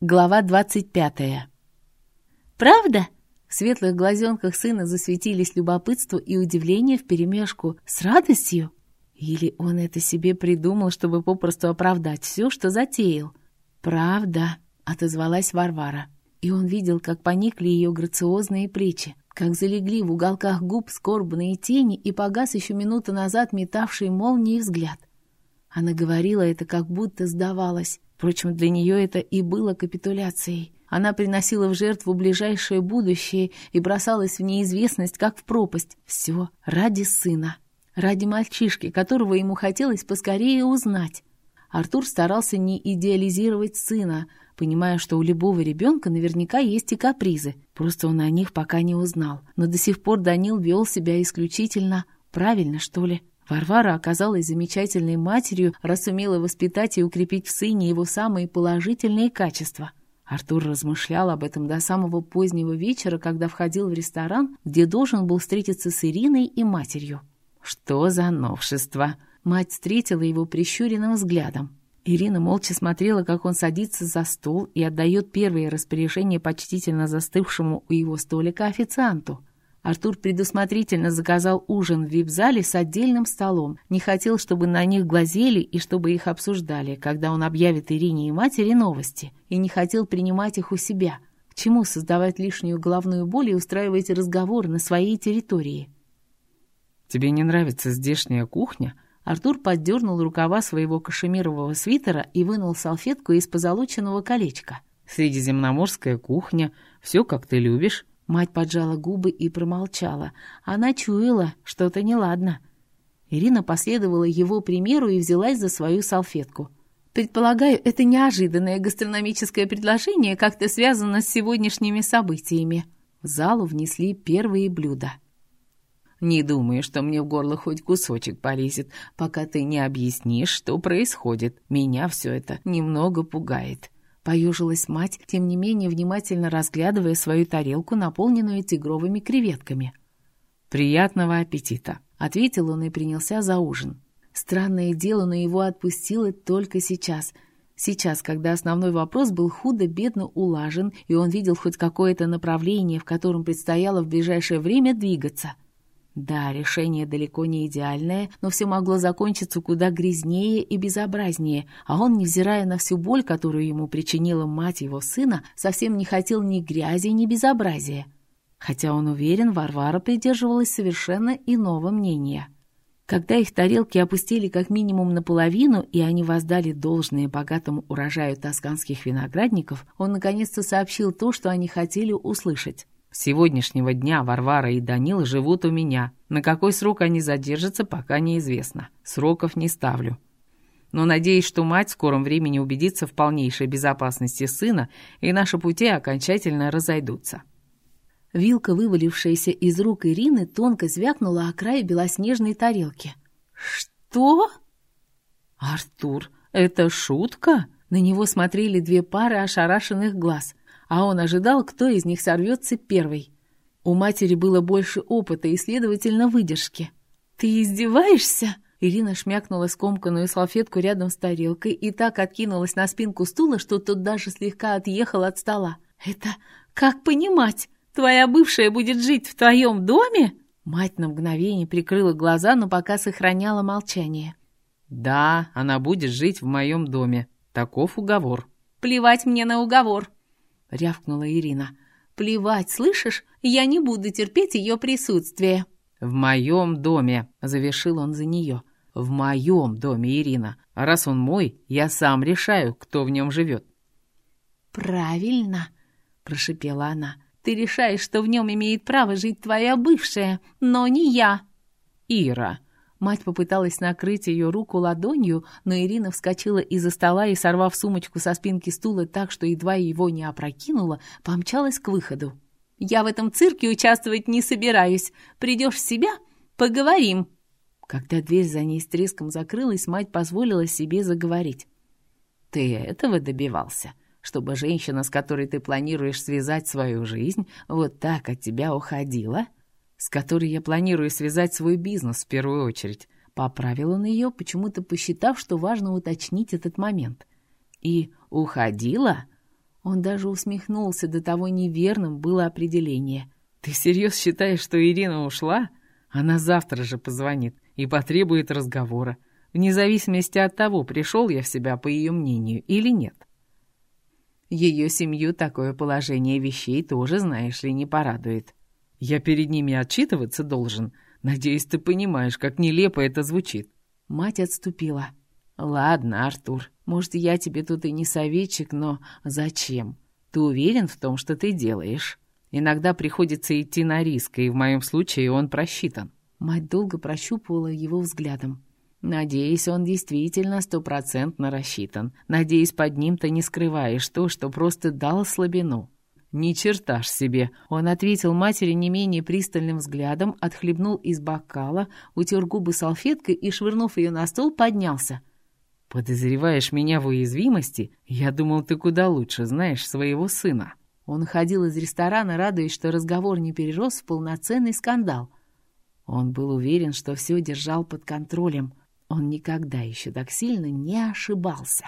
Глава двадцать пятая. «Правда?» В светлых глазенках сына засветились любопытство и удивление вперемешку с радостью. Или он это себе придумал, чтобы попросту оправдать все, что затеял? «Правда», — отозвалась Варвара. И он видел, как поникли ее грациозные плечи, как залегли в уголках губ скорбные тени и погас еще минуту назад метавший молнией взгляд. Она говорила это, как будто сдавалась. Впрочем, для нее это и было капитуляцией. Она приносила в жертву ближайшее будущее и бросалась в неизвестность, как в пропасть. Все ради сына, ради мальчишки, которого ему хотелось поскорее узнать. Артур старался не идеализировать сына, понимая, что у любого ребенка наверняка есть и капризы, просто он о них пока не узнал. Но до сих пор Данил вел себя исключительно правильно, что ли. Варвара оказалась замечательной матерью, раз умела воспитать и укрепить в сыне его самые положительные качества. Артур размышлял об этом до самого позднего вечера, когда входил в ресторан, где должен был встретиться с Ириной и матерью. «Что за новшество?» Мать встретила его прищуренным взглядом. Ирина молча смотрела, как он садится за стол и отдает первые распоряжения почтительно застывшему у его столика официанту. Артур предусмотрительно заказал ужин в вип-зале с отдельным столом. Не хотел, чтобы на них глазели и чтобы их обсуждали, когда он объявит Ирине и матери новости. И не хотел принимать их у себя. К чему создавать лишнюю головную боль и устраивать разговор на своей территории? «Тебе не нравится здешняя кухня?» Артур поддернул рукава своего кашемирового свитера и вынул салфетку из позолоченного колечка. «Средиземноморская кухня, все как ты любишь». Мать поджала губы и промолчала. Она чуяла, что-то неладно. Ирина последовала его примеру и взялась за свою салфетку. «Предполагаю, это неожиданное гастрономическое предложение как-то связано с сегодняшними событиями». В залу внесли первые блюда. «Не думаю, что мне в горло хоть кусочек полезет, пока ты не объяснишь, что происходит. Меня все это немного пугает». Поюжилась мать, тем не менее внимательно разглядывая свою тарелку, наполненную тигровыми креветками. «Приятного аппетита!» — ответил он и принялся за ужин. Странное дело, но его отпустило только сейчас. Сейчас, когда основной вопрос был худо-бедно улажен, и он видел хоть какое-то направление, в котором предстояло в ближайшее время двигаться — да, решение далеко не идеальное, но все могло закончиться куда грязнее и безобразнее, а он, невзирая на всю боль, которую ему причинила мать его сына, совсем не хотел ни грязи, ни безобразия. Хотя он уверен, Варвара придерживалась совершенно иного мнения. Когда их тарелки опустили как минимум наполовину, и они воздали должное богатому урожаю тосканских виноградников, он наконец-то сообщил то, что они хотели услышать. С сегодняшнего дня Варвара и Данил живут у меня. На какой срок они задержатся, пока неизвестно. Сроков не ставлю. Но надеюсь, что мать в скором времени убедится в полнейшей безопасности сына, и наши пути окончательно разойдутся. Вилка, вывалившаяся из рук Ирины, тонко звякнула о край белоснежной тарелки. «Что?» «Артур, это шутка?» На него смотрели две пары ошарашенных глаз а он ожидал, кто из них сорвется первый. У матери было больше опыта и, следовательно, выдержки. «Ты издеваешься?» Ирина шмякнула скомканную салфетку рядом с тарелкой и так откинулась на спинку стула, что тот даже слегка отъехал от стола. «Это как понимать? Твоя бывшая будет жить в твоем доме?» Мать на мгновение прикрыла глаза, но пока сохраняла молчание. «Да, она будет жить в моем доме. Таков уговор». «Плевать мне на уговор. — рявкнула Ирина. «Плевать, слышишь? Я не буду терпеть ее присутствие». «В моем доме», — завершил он за нее. «В моем доме, Ирина. Раз он мой, я сам решаю, кто в нем живет». «Правильно», — прошипела она. «Ты решаешь, что в нем имеет право жить твоя бывшая, но не я». «Ира», Мать попыталась накрыть ее руку ладонью, но Ирина вскочила из-за стола и, сорвав сумочку со спинки стула так, что едва его не опрокинула, помчалась к выходу. «Я в этом цирке участвовать не собираюсь. Придешь в себя? Поговорим!» Когда дверь за ней с треском закрылась, мать позволила себе заговорить. «Ты этого добивался? Чтобы женщина, с которой ты планируешь связать свою жизнь, вот так от тебя уходила?» С которой я планирую связать свой бизнес в первую очередь. Поправил он ее, почему-то посчитав, что важно уточнить этот момент. И уходила? Он даже усмехнулся, до того неверным было определение. «Ты всерьез считаешь, что Ирина ушла? Она завтра же позвонит и потребует разговора, вне зависимости от того, пришел я в себя по ее мнению или нет. Ее семью такое положение вещей тоже, знаешь ли, не порадует. Я перед ними отчитываться должен. Надеюсь, ты понимаешь, как нелепо это звучит». Мать отступила. «Ладно, Артур, может, я тебе тут и не советчик, но зачем? Ты уверен в том, что ты делаешь? Иногда приходится идти на риск, и в моем случае он просчитан». Мать долго прощупывала его взглядом. Надеюсь, он действительно стопроцентно рассчитан. Надеюсь, под ним ты не скрываешь то, что просто дал слабину. «Ни черта себе!» Он ответил матери не менее пристальным взглядом, отхлебнул из бокала, утер губы салфеткой и, швырнув ее на стол, поднялся. «Подозреваешь меня в уязвимости? Я думал, ты куда лучше знаешь своего сына». Он ходил из ресторана, радуясь, что разговор не перерос в полноценный скандал. Он был уверен, что все держал под контролем. Он никогда еще так сильно не ошибался.